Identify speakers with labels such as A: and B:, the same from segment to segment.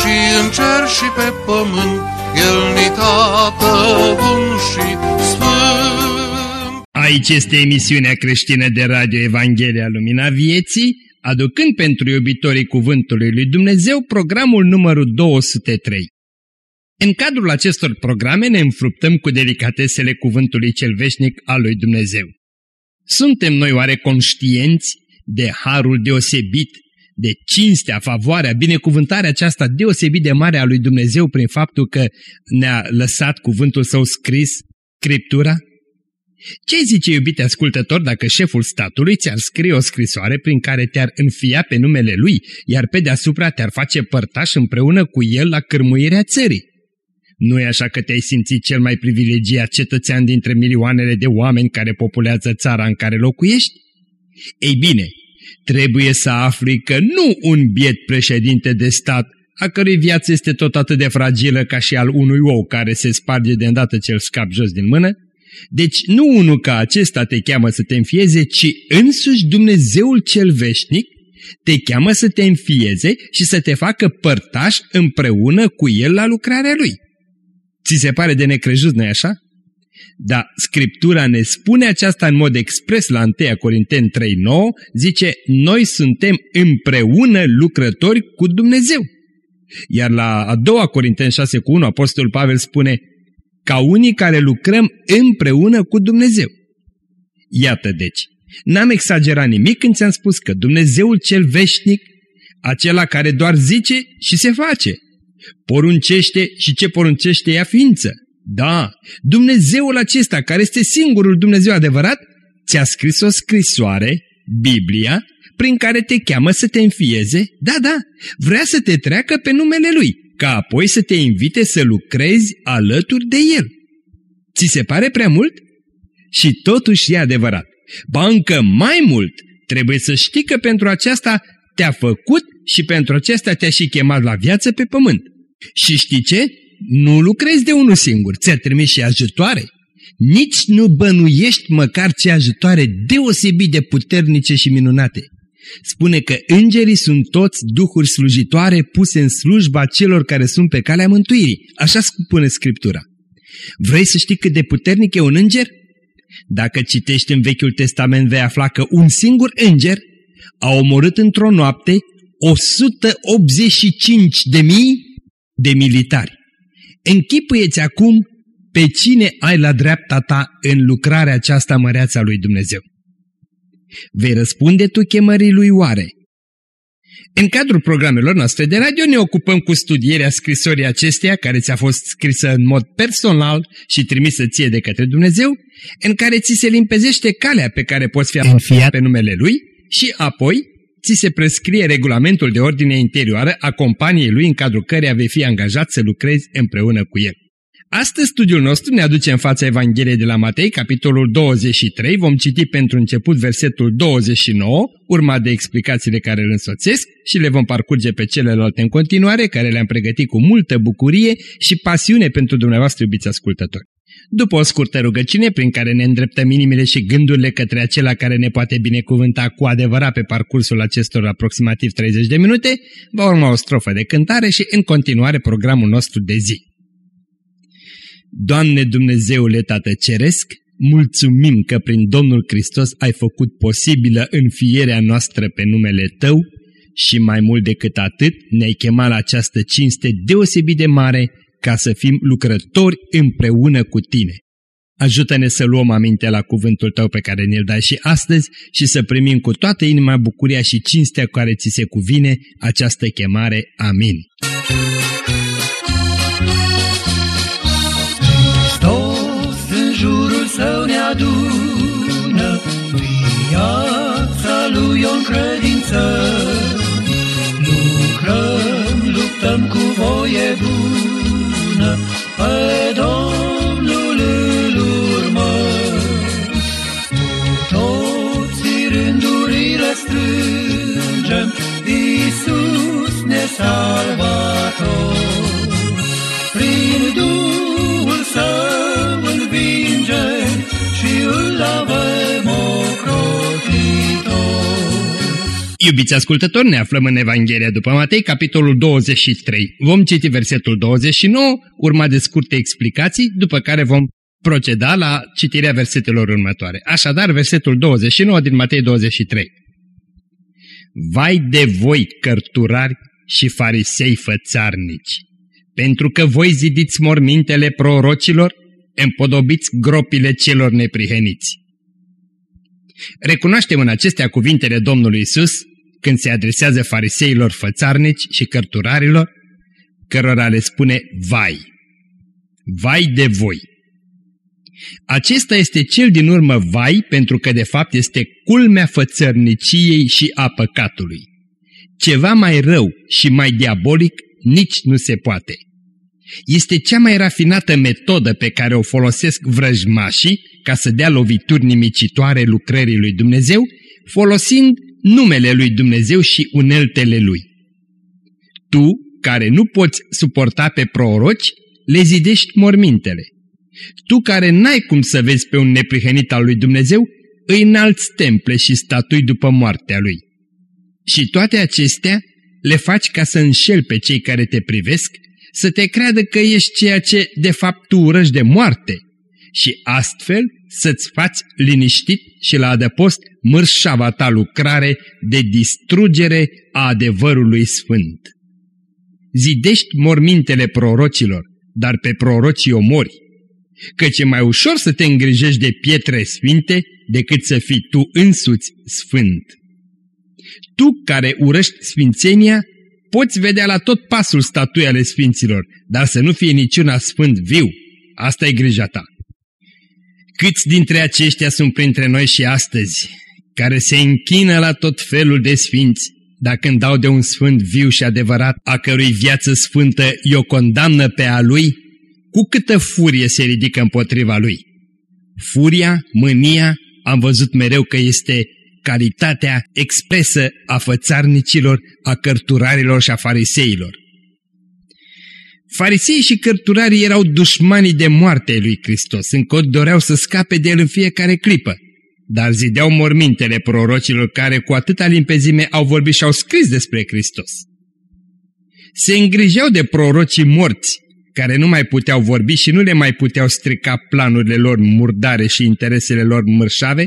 A: și în cer și pe pământ, El ni tată bun și sfânt.
B: Aici este emisiunea creștină de radio Evanghelia Lumina Vieții, aducând pentru iubitorii Cuvântului Lui Dumnezeu programul numărul 203. În cadrul acestor programe ne înfruptăm cu delicatesele Cuvântului Cel Veșnic al Lui Dumnezeu. Suntem noi oare conștienți de harul deosebit, de cinstea, favoarea, binecuvântarea aceasta deosebit de mare a lui Dumnezeu prin faptul că ne-a lăsat cuvântul său scris, Scriptura? Ce zice, iubite ascultător, dacă șeful statului ți-ar scrie o scrisoare prin care te-ar înfia pe numele lui, iar pe deasupra te-ar face părtaș împreună cu el la cârmuirea țării? nu e așa că te-ai simțit cel mai privilegiat cetățean dintre milioanele de oameni care populează țara în care locuiești? Ei bine, trebuie să afli că nu un biet președinte de stat, a cărui viață este tot atât de fragilă ca și al unui ou care se sparge de îndată ce îl scap jos din mână, deci nu unul ca acesta te cheamă să te înfieze, ci însuși Dumnezeul cel veșnic te cheamă să te înfieze și să te facă părtaș împreună cu el la lucrarea lui. Ți se pare de necrejut, nu așa? Da, Scriptura ne spune aceasta în mod expres la 1 Corinteni 3.9, zice, noi suntem împreună lucrători cu Dumnezeu. Iar la a doua Corinteni 6 cu 1, Apostolul Pavel spune, ca unii care lucrăm împreună cu Dumnezeu. Iată deci, n-am exagerat nimic când ți-am spus că Dumnezeul cel veșnic, acela care doar zice și se face, Poruncește și ce poruncește ea ființă. Da, Dumnezeul acesta, care este singurul Dumnezeu adevărat, ți-a scris o scrisoare, Biblia, prin care te cheamă să te înfieze, da, da, vrea să te treacă pe numele Lui, ca apoi să te invite să lucrezi alături de El. Ți se pare prea mult? Și totuși e adevărat. Ba încă mai mult, trebuie să știi că pentru aceasta te-a făcut și pentru acesta te-a și chemat la viață pe pământ. Și știi ce? Nu lucrezi de unul singur, ți-a trimis și ajutoare. Nici nu bănuiești măcar ce ajutoare deosebit de puternice și minunate. Spune că îngerii sunt toți duhuri slujitoare puse în slujba celor care sunt pe calea mântuirii. Așa spune Scriptura. Vrei să știi cât de puternic e un înger? Dacă citești în Vechiul Testament vei afla că un singur înger a omorât într-o noapte 185 de mii de militari. Închipuieți acum pe cine ai la dreapta ta în lucrarea aceasta măreață a lui Dumnezeu. Vei răspunde tu chemării lui oare? În cadrul programelor noastre de radio ne ocupăm cu studierea scrisorii acesteia care ți-a fost scrisă în mod personal și trimisă ție de către Dumnezeu, în care ți se limpezește calea pe care poți fi înfiat pe numele Lui și apoi ți se prescrie regulamentul de ordine interioară a companiei lui în cadrul căreia vei fi angajat să lucrezi împreună cu el. Astăzi studiul nostru ne aduce în fața Evangheliei de la Matei, capitolul 23, vom citi pentru început versetul 29, urmat de explicațiile care îl însoțesc și le vom parcurge pe celelalte în continuare, care le-am pregătit cu multă bucurie și pasiune pentru dumneavoastră, iubiți ascultători. După o scurtă rugăciune prin care ne îndreptăm inimile și gândurile către acela care ne poate binecuvânta cu adevărat pe parcursul acestor aproximativ 30 de minute, va urma o strofă de cântare și în continuare programul nostru de zi. Doamne Dumnezeule Tată Ceresc, mulțumim că prin Domnul Hristos ai făcut posibilă înfierea noastră pe numele Tău și mai mult decât atât ne-ai chemat la această cinste deosebit de mare ca să fim lucrători împreună cu tine. Ajută-ne să luăm aminte la cuvântul tău pe care ne-l dai și astăzi și să primim cu toată inima bucuria și cinstea care ți se cuvine această chemare. Amin.
C: Hristos în jurul său ne adună, viața lui o credință. Lucrăm, lucrăm luptăm cu voie bună, pe Domnul îl urmăm. Toți rândurile strângem, Iisus ne salvator. Prin Duhul Său învingem și îl avem
B: Iubiți ascultători, ne aflăm în Evanghelia după Matei, capitolul 23. Vom citi versetul 29, urmat de scurte explicații, după care vom proceda la citirea versetelor următoare. Așadar, versetul 29 din Matei 23. Vai de voi, cărturari și farisei fățarnici, pentru că voi zidiți mormintele prorocilor, împodobiți gropile celor nepriheniți. Recunoaștem în acestea cuvintele Domnului Isus când se adresează fariseilor fățarnici și cărturarilor, cărora le spune vai. Vai de voi! Acesta este cel din urmă vai pentru că de fapt este culmea fățărniciei și a păcatului. Ceva mai rău și mai diabolic nici nu se poate. Este cea mai rafinată metodă pe care o folosesc vrăjmașii ca să dea lovituri nimicitoare lucrării lui Dumnezeu, folosind numele lui Dumnezeu și uneltele lui. Tu, care nu poți suporta pe proroci, le zidești mormintele. Tu care n-ai cum să vezi pe un neprihănit al lui Dumnezeu, îi înalți temple și statui după moartea lui. Și toate acestea le faci ca să înșel pe cei care te privesc, să te creadă că ești ceea ce de fapt tu urăști de moarte și astfel să-ți faci liniștit și la adăpost mărșava ta lucrare de distrugere a adevărului sfânt. Zidești mormintele prorocilor, dar pe prorocii omori, căci e mai ușor să te îngrijești de pietre sfinte decât să fii tu însuți sfânt. Tu care urăști sfințenia, poți vedea la tot pasul statui ale sfinților, dar să nu fie niciuna sfânt viu. Asta e grija ta. Câți dintre aceștia sunt printre noi și astăzi, care se închină la tot felul de sfinți, dacă când dau de un sfânt viu și adevărat, a cărui viață sfântă i-o condamnă pe a lui, cu câtă furie se ridică împotriva lui. Furia, mânia, am văzut mereu că este calitatea expresă a fățarnicilor, a cărturarilor și a fariseilor. Fariseii și cărturarii erau dușmanii de moarte lui Hristos, încă doreau să scape de el în fiecare clipă, dar zideau mormintele prorocilor care cu atâta limpezime au vorbit și au scris despre Hristos. Se îngrijeau de prorocii morți, care nu mai puteau vorbi și nu le mai puteau strica planurile lor murdare și interesele lor mărșave,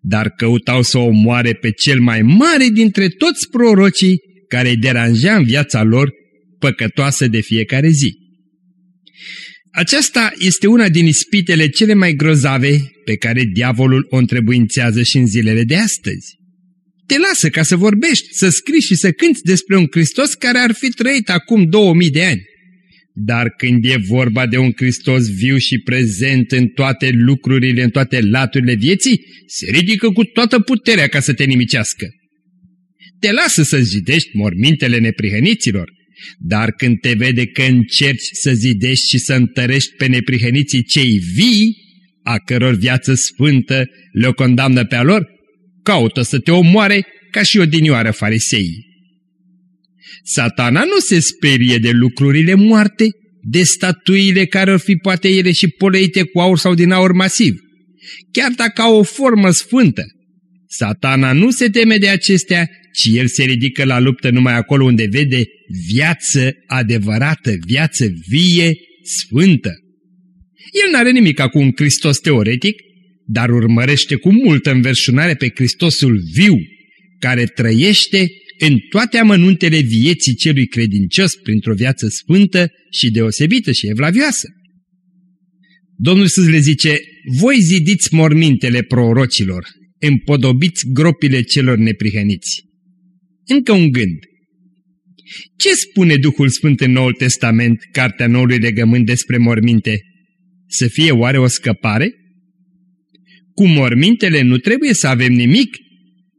B: dar căutau să o moare pe cel mai mare dintre toți prorocii care îi deranja în viața lor păcătoasă de fiecare zi. Aceasta este una din ispitele cele mai grozave pe care diavolul o întrebuințează și în zilele de astăzi. Te lasă ca să vorbești, să scrii și să cânți despre un Hristos care ar fi trăit acum 2000 de ani. Dar când e vorba de un Hristos viu și prezent în toate lucrurile, în toate laturile vieții, se ridică cu toată puterea ca să te nimicească. Te lasă să zidești mormintele neprihăniților, dar când te vede că încerci să zidești și să întărești pe neprihăniții cei vii, a căror viață sfântă le-o condamnă pe a lor, caută să te omoare ca și odinioară fariseii. Satana nu se sperie de lucrurile moarte, de statuile care ar fi poate ele și poleite cu aur sau din aur masiv, chiar dacă au o formă sfântă. Satana nu se teme de acestea, ci el se ridică la luptă numai acolo unde vede viață adevărată, viață vie, sfântă. El n-are nimic cu un Hristos teoretic, dar urmărește cu multă înverșunare pe Hristosul viu, care trăiește în toate amănuntele vieții celui credincios printr-o viață sfântă și deosebită și evlavioasă. Domnul Iisus le zice, voi zidiți mormintele prorocilor, împodobiți gropile celor neprihăniți. Încă un gând. Ce spune Duhul Sfânt în Noul Testament, Cartea Noului Legământ despre morminte? Să fie oare o scăpare? Cu mormintele nu trebuie să avem nimic,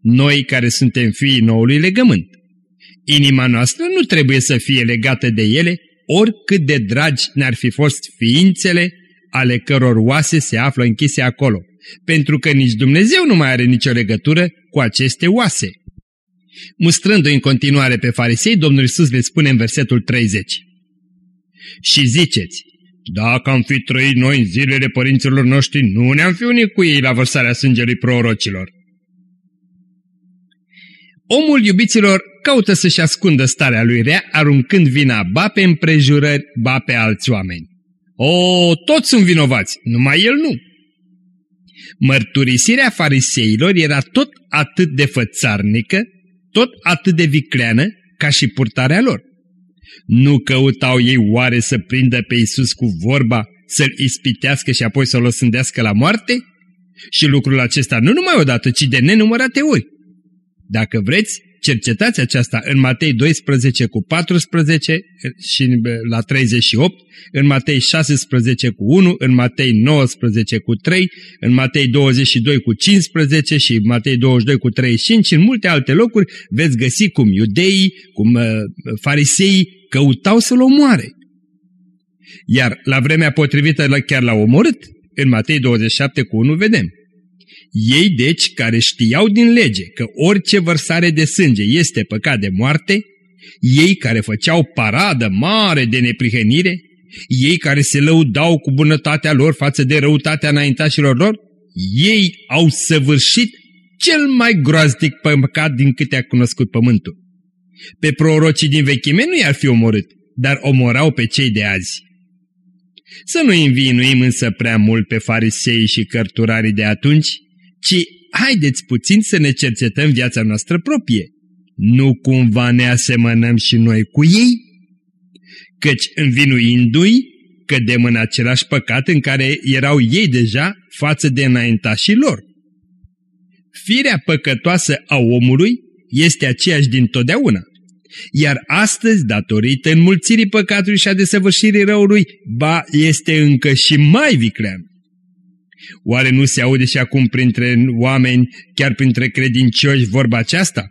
B: noi care suntem fiii Noului Legământ. Inima noastră nu trebuie să fie legată de ele, oricât de dragi ne-ar fi fost ființele ale căror oase se află închise acolo, pentru că nici Dumnezeu nu mai are nicio legătură cu aceste oase. Mustrându-i în continuare pe farisei, Domnul Iisus le spune în versetul 30. Și ziceți, dacă am fi trăit noi în zilele părinților noștri, nu ne-am fi unit cu ei la vărsarea sângelui prorocilor. Omul iubiților caută să-și ascundă starea lui rea, aruncând vina ba pe împrejurări, ba pe alți oameni. O, toți sunt vinovați, numai el nu. Mărturisirea fariseilor era tot atât de fățarnică, tot atât de vicleană ca și purtarea lor. Nu căutau ei oare să prindă pe Isus cu vorba, să-l ispitească și apoi să-l osândească la moarte? Și lucrul acesta nu numai odată, ci de nenumărate ori. Dacă vreți, cercetați aceasta în Matei 12 cu 14 și la 38, în Matei 16 cu 1, în Matei 19 cu 3, în Matei 22 cu 15 și Matei 22 cu 35 și în multe alte locuri veți găsi cum iudeii, cum uh, fariseii căutau să-l omoare. Iar la vremea potrivită chiar l-au omorât. În Matei 27 cu 1 vedem. Ei deci, care știau din lege că orice vărsare de sânge este păcat de moarte, ei care făceau paradă mare de neprihănire, ei care se lăudau cu bunătatea lor față de răutatea înaintașilor lor, ei au săvârșit cel mai groaznic păcat din câte a cunoscut pământul. Pe prorocii din vechime nu i-ar fi omorât, dar omorau pe cei de azi. Să nu învinuim însă prea mult pe farisei și cărturarii de atunci, ci haideți puțin să ne cercetăm viața noastră proprie. Nu cumva ne asemănăm și noi cu ei? Căci învinuindu-i, cădem în același păcat în care erau ei deja față de înaintașii lor. Firea păcătoasă a omului este aceeași din totdeauna. Iar astăzi, datorită înmulțirii păcatului și a desăvârșirii răului, ba este încă și mai viclean. Oare nu se aude și acum printre oameni, chiar printre credincioși, vorba aceasta?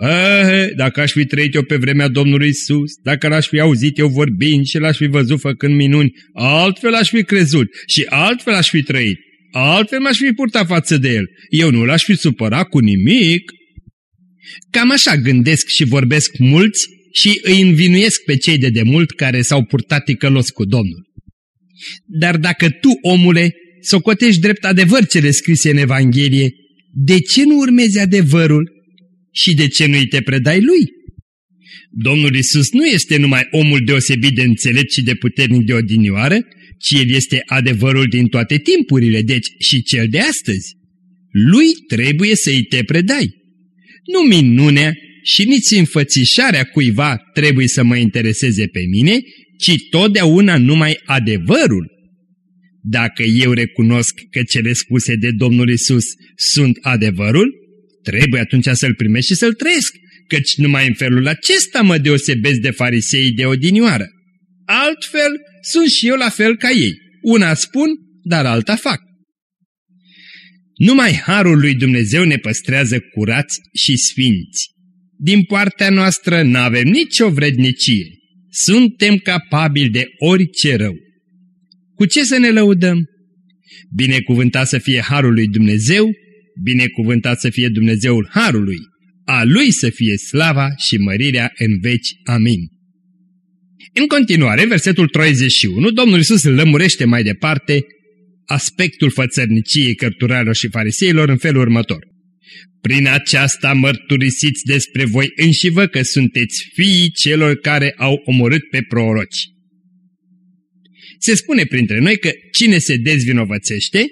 B: Eh, dacă aș fi trăit eu pe vremea Domnului Isus, dacă l-aș fi auzit eu vorbind și l-aș fi văzut făcând minuni, altfel aș fi crezut și altfel aș fi trăit, altfel m-aș fi purtat față de el. Eu nu l-aș fi supărat cu nimic. Cam așa gândesc și vorbesc mulți și îi învinuiesc pe cei de demult care s-au purtat ticălos cu Domnul. Dar dacă tu, omule, socotești drept adevăr cele scrise în Evanghelie, de ce nu urmezi adevărul și de ce nu-i te predai lui? Domnul Isus nu este numai omul deosebit de înțelept și de puternic de odinioară, ci El este adevărul din toate timpurile, deci și cel de astăzi. Lui trebuie să-i te predai. Nu minunea și nici înfățișarea cuiva trebuie să mă intereseze pe mine, ci totdeauna numai adevărul. Dacă eu recunosc că cele spuse de Domnul Isus sunt adevărul, trebuie atunci să-l primesc și să-l trăiesc, căci numai în felul acesta mă deosebesc de farisei de odinioară. Altfel, sunt și eu la fel ca ei. Una spun, dar alta fac. Numai Harul lui Dumnezeu ne păstrează curați și sfinți. Din partea noastră n-avem nicio vrednicie. Suntem capabili de orice rău. Cu ce să ne lăudăm? Binecuvântat să fie Harul lui Dumnezeu, binecuvântat să fie Dumnezeul Harului, a Lui să fie slava și mărirea în veci. Amin. În continuare, versetul 31, Domnul Iisus lămurește mai departe aspectul fățărniciei cărturarilor și fariseilor în felul următor. Prin aceasta mărturisiți despre voi înșivă că sunteți fiii celor care au omorât pe proroci. Se spune printre noi că cine se dezvinovățește,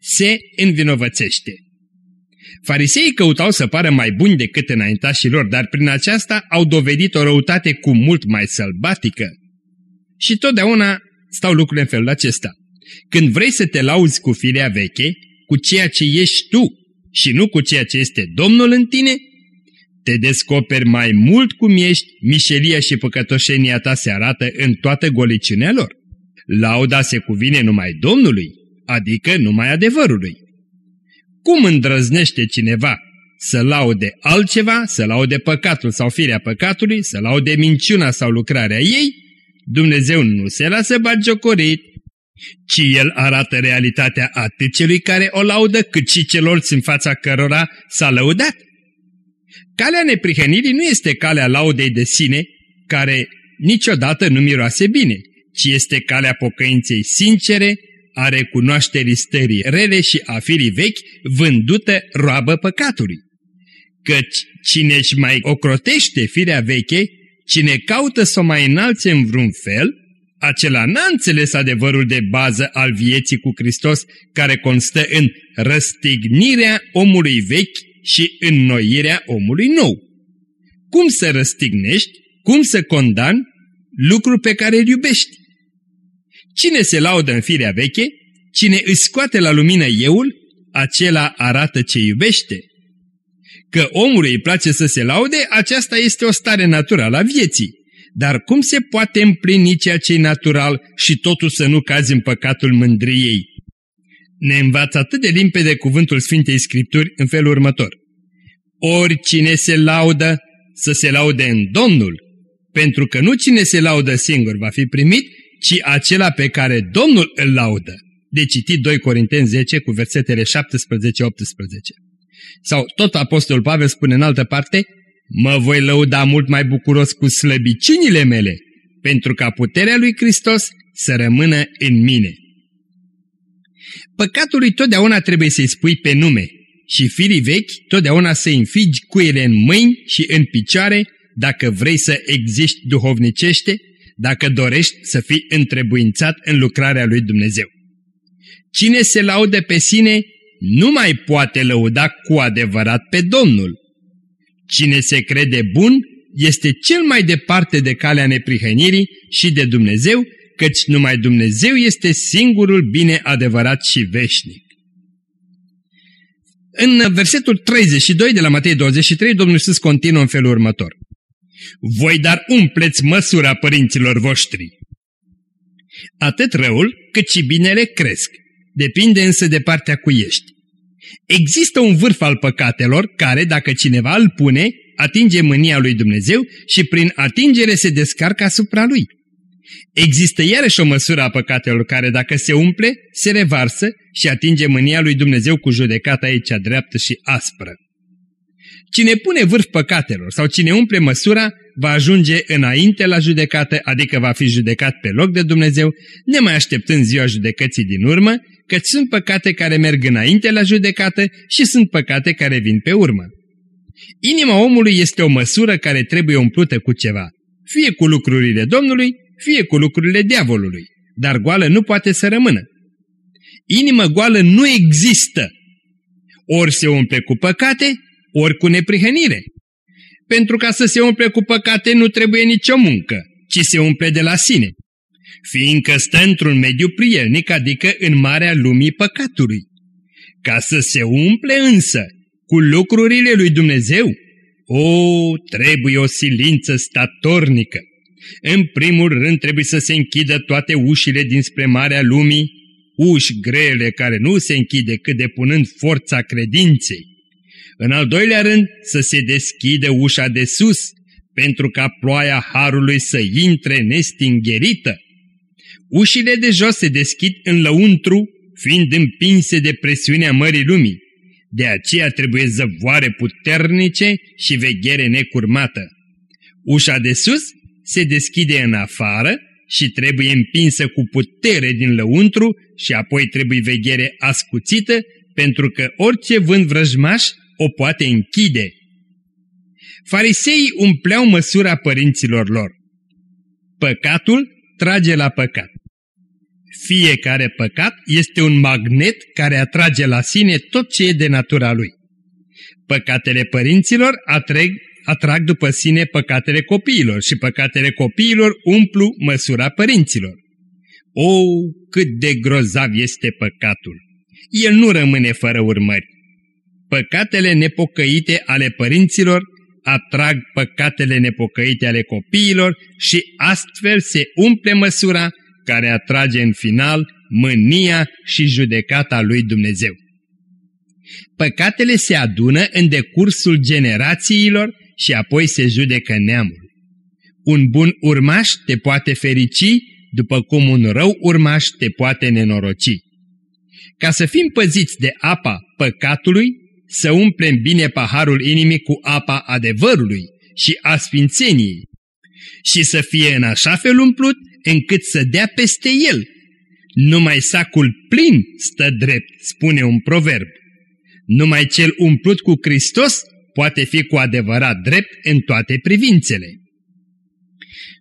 B: se învinovățește. Fariseii căutau să pară mai buni decât înaintașilor, dar prin aceasta au dovedit o răutate cu mult mai sălbatică. Și totdeauna stau lucrurile în felul acesta. Când vrei să te lauzi cu firea veche, cu ceea ce ești tu și nu cu ceea ce este Domnul în tine, te descoperi mai mult cum ești, mișelia și păcătoșenia ta se arată în toată goliciunea lor. Lauda se cuvine numai Domnului, adică numai adevărului. Cum îndrăznește cineva să laude altceva, să laude păcatul sau firea păcatului, să laude minciuna sau lucrarea ei, Dumnezeu nu se lasă bagiocorit, ci El arată realitatea atât celui care o laudă, cât și celorlalți în fața cărora s-a lăudat. Calea neprihănirii nu este calea laudei de sine, care niciodată nu miroase bine, ci este calea pocăinței sincere, a recunoașterii stării rele și a firii vechi, vândută roabă păcatului. Căci cine își mai ocrotește firea veche, cine caută să o mai înalțe în vreun fel, acela n-a înțeles adevărul de bază al vieții cu Hristos, care constă în răstignirea omului vechi și înnoirea omului nou. Cum să răstignești, cum să condamni lucruri pe care îl iubești? Cine se laudă în firea veche, cine îți scoate la lumină euul, acela arată ce iubește. Că omului îi place să se laude, aceasta este o stare naturală a vieții. Dar cum se poate împlini ceea ce e natural și totul să nu cazi în păcatul mândriei? Ne învață atât de limpede cuvântul Sfintei Scripturi în felul următor. Oricine se laudă, să se laude în Domnul, pentru că nu cine se laudă singur va fi primit, ci acela pe care Domnul îl laudă. De citit 2 Corinteni 10 cu versetele 17-18. Sau tot Apostolul Pavel spune în altă parte, mă voi lăuda mult mai bucuros cu slăbiciunile mele, pentru ca puterea lui Hristos să rămână în mine. Păcatului totdeauna trebuie să-i spui pe nume și firii vechi totdeauna să-i înfigi cuiele în mâini și în picioare dacă vrei să existi duhovnicește, dacă dorești să fii întrebuințat în lucrarea lui Dumnezeu. Cine se laude pe sine nu mai poate lăuda cu adevărat pe Domnul. Cine se crede bun este cel mai departe de calea neprihănirii și de Dumnezeu, căci numai Dumnezeu este singurul bine adevărat și veșnic. În versetul 32 de la Matei 23, Domnul Iisus continuă în felul următor. Voi dar umpleți măsura părinților voștri. Atât răul cât și binele cresc, depinde însă de partea cu ești. Există un vârf al păcatelor care, dacă cineva îl pune, atinge mânia lui Dumnezeu și prin atingere se descarcă asupra lui. Există iarăși o măsură a păcatelor care, dacă se umple, se revarsă și atinge mânia lui Dumnezeu cu judecata ei cea dreaptă și aspră. Cine pune vârf păcatelor sau cine umple măsura, va ajunge înainte la judecată, adică va fi judecat pe loc de Dumnezeu, nemai așteptând ziua judecății din urmă, căci sunt păcate care merg înainte la judecată și sunt păcate care vin pe urmă. Inima omului este o măsură care trebuie umplută cu ceva, fie cu lucrurile Domnului, fie cu lucrurile diavolului, dar goală nu poate să rămână. Inimă goală nu există. Ori se umple cu păcate, ori cu neprihănire. Pentru ca să se umple cu păcate nu trebuie nicio muncă, ci se umple de la sine. Fiindcă stă într-un mediu prielnic, adică în marea lumii păcatului. Ca să se umple însă cu lucrurile lui Dumnezeu, o, trebuie o silință statornică. În primul rând trebuie să se închidă toate ușile dinspre marea lumii, uși grele care nu se închide cât de punând forța credinței. În al doilea rând, să se deschide ușa de sus, pentru ca ploaia harului să intre nestingherită. Ușile de jos se deschid în lăuntru, fiind împinse de presiunea mării lumii. De aceea trebuie zăvoare puternice și veghere necurmată. Ușa de sus se deschide în afară și trebuie împinsă cu putere din lăuntru și apoi trebuie veghere ascuțită, pentru că orice vânt vrăjmaș o poate închide. Fariseii umpleau măsura părinților lor. Păcatul trage la păcat. Fiecare păcat este un magnet care atrage la sine tot ce e de natura lui. Păcatele părinților atrag, atrag după sine păcatele copiilor și păcatele copiilor umplu măsura părinților. O, cât de grozav este păcatul! El nu rămâne fără urmări. Păcatele nepocăite ale părinților atrag păcatele nepocăite ale copiilor și astfel se umple măsura care atrage în final mânia și judecata lui Dumnezeu. Păcatele se adună în decursul generațiilor și apoi se judecă neamul. Un bun urmaș te poate ferici, după cum un rău urmaș te poate nenoroci. Ca să fim păziți de apa păcatului, să umplem bine paharul inimii cu apa adevărului și a sfințeniei și să fie în așa fel umplut încât să dea peste el. Numai sacul plin stă drept, spune un proverb. Numai cel umplut cu Hristos poate fi cu adevărat drept în toate privințele.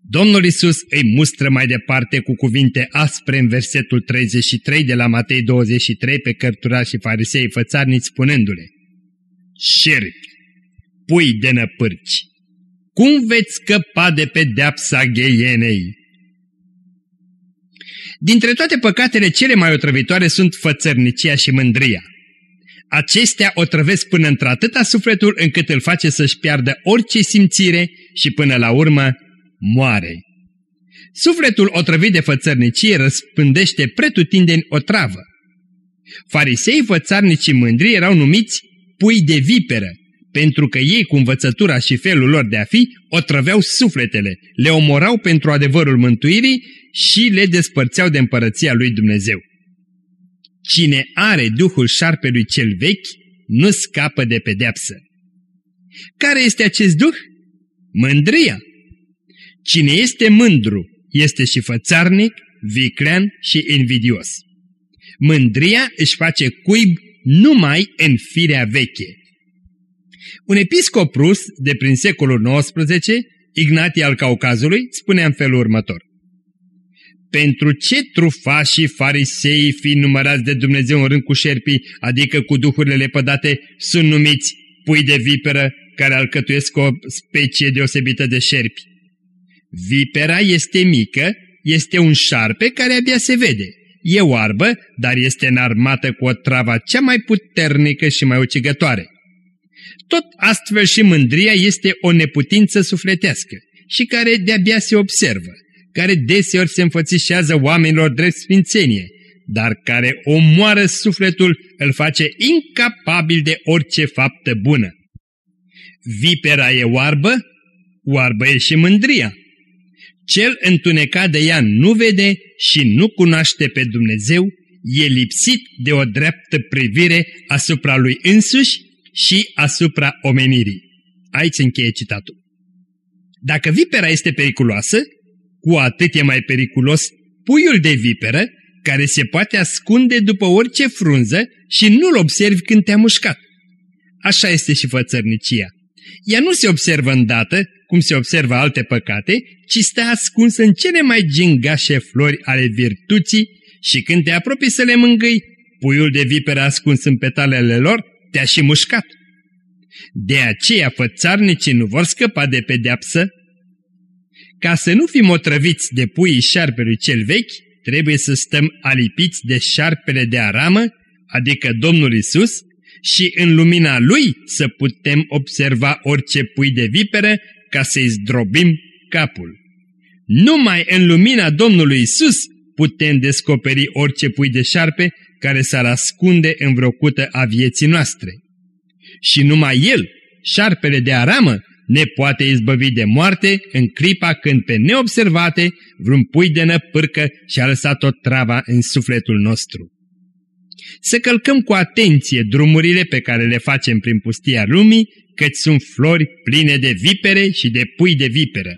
B: Domnul Isus îi mustră mai departe cu cuvinte aspre în versetul 33 de la Matei 23 pe cărtura și farisei fățarniți spunându-le Șerpi, pui de năpârci, cum veți scăpa de pedeapsa gheienei? Dintre toate păcatele cele mai otrăvitoare sunt fățărnicia și mândria. Acestea o trăvesc până într-atâta sufletul încât îl face să-și piardă orice simțire și până la urmă moare. Sufletul otrăvit de fățărnicie răspândește pretutindeni o travă. Farisei fățarnici mândri erau numiți pui de viperă, pentru că ei cu învățătura și felul lor de a fi otrăveau sufletele, le omorau pentru adevărul mântuirii și le despărțeau de împărăția lui Dumnezeu. Cine are Duhul șarpelui cel vechi nu scapă de pedeapsă. Care este acest Duh? Mândria. Cine este mândru este și fățarnic, viclean și invidios. Mândria își face cuib numai în firea veche. Un episcop rus de prin secolul XIX, Ignatie al Caucazului, spunea în felul următor. Pentru ce trufașii farisei fi numărați de Dumnezeu în rând cu șerpii, adică cu duhurile lepădate, sunt numiți pui de viperă care alcătuiesc o specie deosebită de șerpi? Vipera este mică, este un șarpe care abia se vede. E oarbă, dar este înarmată cu o travă cea mai puternică și mai ucigătoare. Tot astfel și mândria este o neputință sufletească și care de-abia se observă, care deseori se înfățișează oamenilor drept sfințenie, dar care omoară sufletul, îl face incapabil de orice faptă bună. Vipera e oarbă, oarbă e și mândria. Cel întunecat de ea nu vede și nu cunoaște pe Dumnezeu, e lipsit de o dreaptă privire asupra lui însuși și asupra omenirii. Aici încheie citatul. Dacă vipera este periculoasă, cu atât e mai periculos puiul de viperă care se poate ascunde după orice frunză și nu-l observi când te-a mușcat. Așa este și fățărnicia. Ea nu se observă îndată, cum se observă alte păcate, ci stă ascunsă în cele mai gingașe flori ale virtuții și când te apropii să le mângâi, puiul de viperă ascuns în petalele lor te-a și mușcat. De aceea fățarnicii nu vor scăpa de pedeapsă. Ca să nu fim otrăviți de puii șarpelui cel vechi, trebuie să stăm alipiți de șarpele de aramă, adică Domnul Isus, și în lumina lui să putem observa orice pui de viperă ca să-i zdrobim capul. Numai în lumina Domnului Isus putem descoperi orice pui de șarpe care s-ar ascunde în vreo cută a vieții noastre. Și numai El, șarpele de aramă, ne poate izbăvi de moarte în clipa când pe neobservate vreun pui de năpârcă și-a lăsat tot trava în sufletul nostru. Să călcăm cu atenție drumurile pe care le facem prin pustia lumii, căci sunt flori pline de vipere și de pui de viperă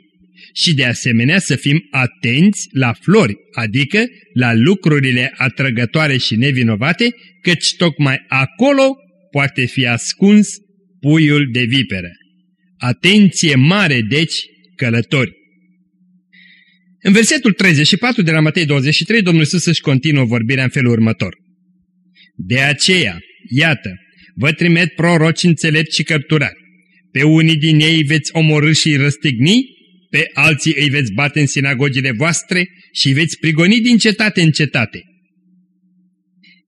B: și de asemenea să fim atenți la flori, adică la lucrurile atrăgătoare și nevinovate, căci tocmai acolo poate fi ascuns puiul de viperă. Atenție mare, deci, călători! În versetul 34 de la Matei 23, Domnul Iisus își continuă vorbirea în felul următor. De aceea, iată, vă trimet proroci înțelepți și cărturari. Pe unii din ei veți omorâ și răstigni pe alții îi veți bate în sinagogile voastre și îi veți prigoni din cetate în cetate.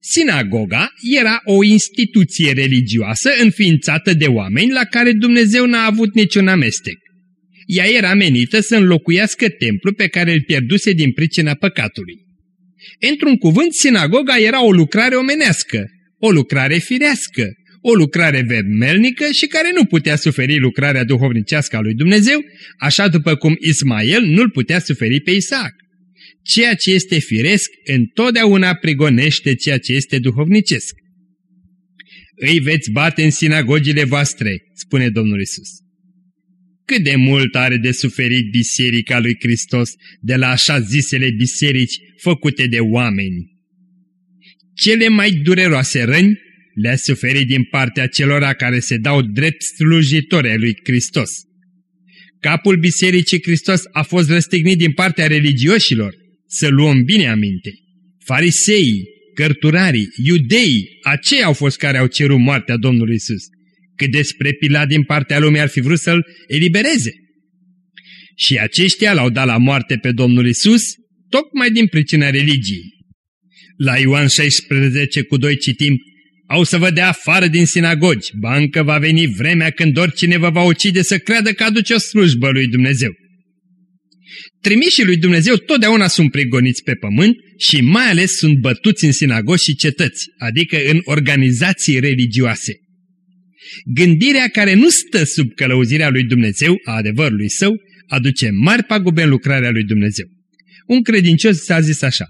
B: Sinagoga era o instituție religioasă înființată de oameni la care Dumnezeu n-a avut niciun amestec. Ea era menită să înlocuiască templul pe care îl pierduse din pricina păcatului. Într-un cuvânt, sinagoga era o lucrare omenească, o lucrare firească, o lucrare vermelnică și care nu putea suferi lucrarea duhovnicească a lui Dumnezeu, așa după cum Ismael nu-l putea suferi pe Isaac. Ceea ce este firesc întotdeauna prigonește ceea ce este duhovnicesc. Îi veți bate în sinagogile voastre, spune Domnul Isus. Cât de mult are de suferit biserica lui Hristos de la așa zisele biserici făcute de oameni. Cele mai dureroase răni le-a suferit din partea celora care se dau drept slujitori ai lui Hristos. Capul Bisericii Hristos a fost răstignit din partea religioșilor, să luăm bine aminte. Fariseii, cărturarii, iudeii, aceia au fost care au cerut moartea Domnului Isus. Cât despre Pilat din partea lumii ar fi vrut să-l elibereze. Și aceștia l-au dat la moarte pe Domnul Isus, tocmai din pricina religiei. La Ioan 16 cu 2 citim, au să vă dea afară din sinagogi, bancă va veni vremea când oricine vă va ucide să creadă că aduce o slujbă lui Dumnezeu. Trimișii lui Dumnezeu totdeauna sunt pregoniți pe pământ și mai ales sunt bătuți în sinagogi și cetăți, adică în organizații religioase. Gândirea care nu stă sub călăuzirea lui Dumnezeu, a adevărului său, aduce mari pagube în lucrarea lui Dumnezeu. Un credincios s-a zis așa,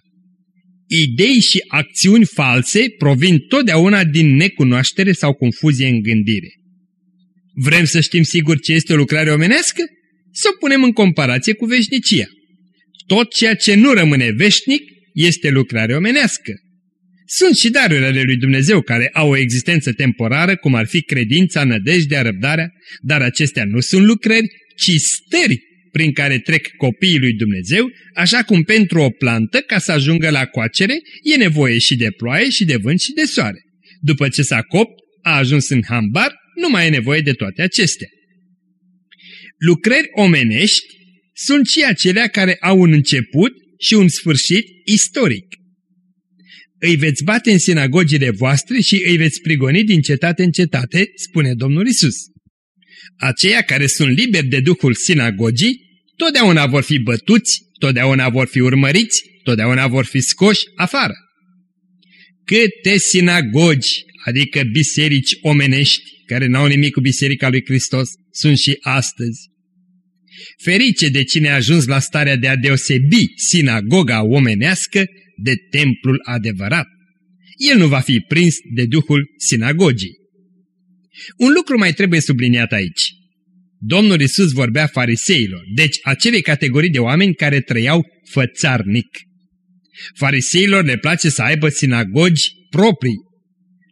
B: Idei și acțiuni false provin totdeauna din necunoaștere sau confuzie în gândire. Vrem să știm sigur ce este o lucrare omenească? Să o punem în comparație cu veșnicia. Tot ceea ce nu rămâne veșnic este lucrare omenească. Sunt și darurile ale lui Dumnezeu care au o existență temporară, cum ar fi credința, nădejdea, răbdarea, dar acestea nu sunt lucrări, ci stări prin care trec copiii lui Dumnezeu, așa cum pentru o plantă, ca să ajungă la coacere, e nevoie și de ploaie și de vânt și de soare. După ce s-a copt, a ajuns în hambar, nu mai e nevoie de toate acestea. Lucrări omenești sunt și acelea care au un început și un sfârșit istoric. Îi veți bate în sinagogile voastre și îi veți prigoni din cetate în cetate, spune Domnul Isus. Aceia care sunt liberi de duhul sinagogii, totdeauna vor fi bătuți, totdeauna vor fi urmăriți, totdeauna vor fi scoși afară. Câte sinagogi, adică biserici omenești, care n-au nimic cu biserica lui Hristos, sunt și astăzi. Ferice de cine a ajuns la starea de a deosebi sinagoga omenească de templul adevărat. El nu va fi prins de duhul sinagogii. Un lucru mai trebuie subliniat aici. Domnul Isus vorbea fariseilor, deci acele categorii de oameni care trăiau fățarnic. Fariseilor le place să aibă sinagogi proprii.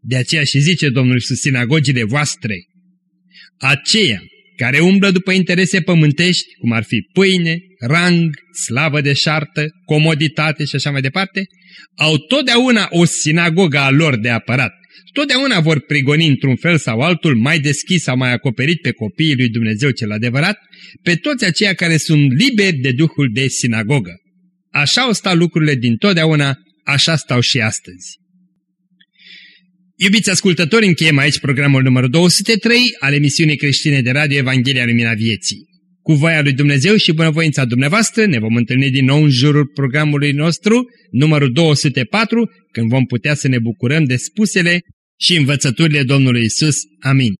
B: De aceea și zice Domnul Isus, sinagogile voastre. Aceia care umblă după interese pământești, cum ar fi pâine, rang, slavă de șartă, comoditate și așa mai departe, au totdeauna o sinagogă a lor de apărat. Totdeauna vor prigoni într-un fel sau altul mai deschis sau mai acoperit pe copiii lui Dumnezeu cel adevărat, pe toți aceia care sunt liberi de duhul de sinagogă. Așa au stat lucrurile din totdeauna, așa stau și astăzi. Iubiți ascultători, încheiem aici programul numărul 203 al emisiunii creștine de radio Evanghelia Lumina Vieții. Cu voia lui Dumnezeu și bunăvoința dumneavoastră ne vom întâlni din nou în jurul programului nostru, numărul 204, când vom putea să ne bucurăm de spusele și învățăturile Domnului Isus. Amin.